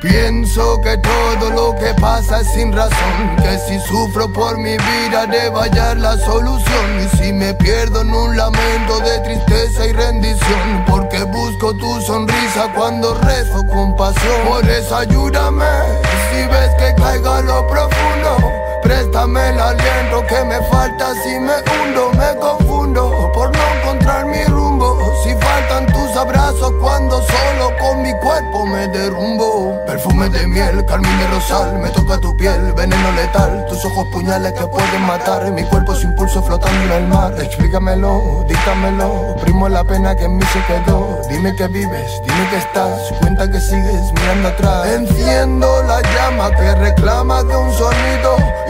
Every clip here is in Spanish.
Pienso que todo lo que pasa es sin razón Que si sufro por mi vida debe hallar la solución Y si me pierdo en un lamento de tristeza y rendición Porque busco tu sonrisa cuando rezo con pasión. Por eso ayúdame si ves que caigo a lo profundo Préstame el aliento que me falta. Si me hundo Me confundo por no encontrar mi rumbo. Si faltan tus abrazos cuando solo con mi cuerpo me derrumbo. Perfume de miel, carmín de rosal Me toca tu piel, veneno letal. Tus ojos puñales que pueden matar Mi cuerpo sin pulso flotando en el mar. Explícamelo, díctamelo Primo la pena que en mí se quedó. Dime que vives, dime que estás Cuenta que sigues mirando atrás. Enciendo la llama que reclama de un sonido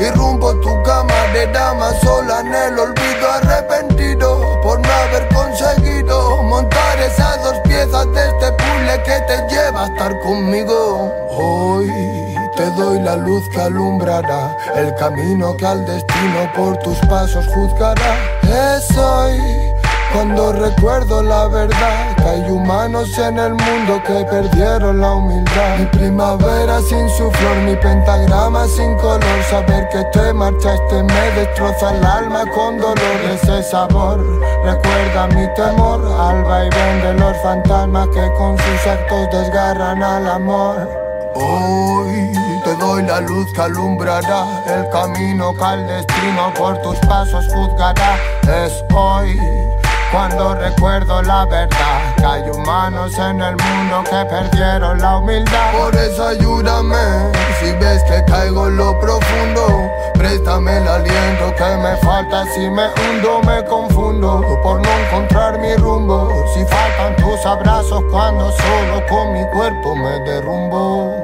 Irrumpo tu cama de dama sola en el olvido Arrepentido por no haber conseguido Montar esas dos piezas de este puzzle que te lleva a estar conmigo Hoy te doy la luz que alumbrará el camino que al destino por tus pasos juzgará. Es cuando recuerdo la verdad que hay humanos en el mundo que perdieron la humildad. Mi primavera sin su flor, mi pentagrama sin color. Saber que te marchaste me destroza el alma con dolor. Ese sabor recuerda mi temor al vaivén de los fantasmas que con sus actos desgarran al amor. Hoy te doy la luz que alumbrará el camino que al destino por tus pasos juzgará. Es hoy cuando recuerdo la verdad que hay humanos en el mundo que perdieron la humildad. Por eso ayúdame si ves que caigo en lo profundo. Préstame el aliento que me falta si me hundo, me confundo por no encontrar mi rumbo. Si faltan tus abrazos cuando solo con mi cuerpo me derrumbo.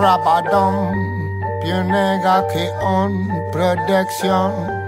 Rabadon, Pionega que on production.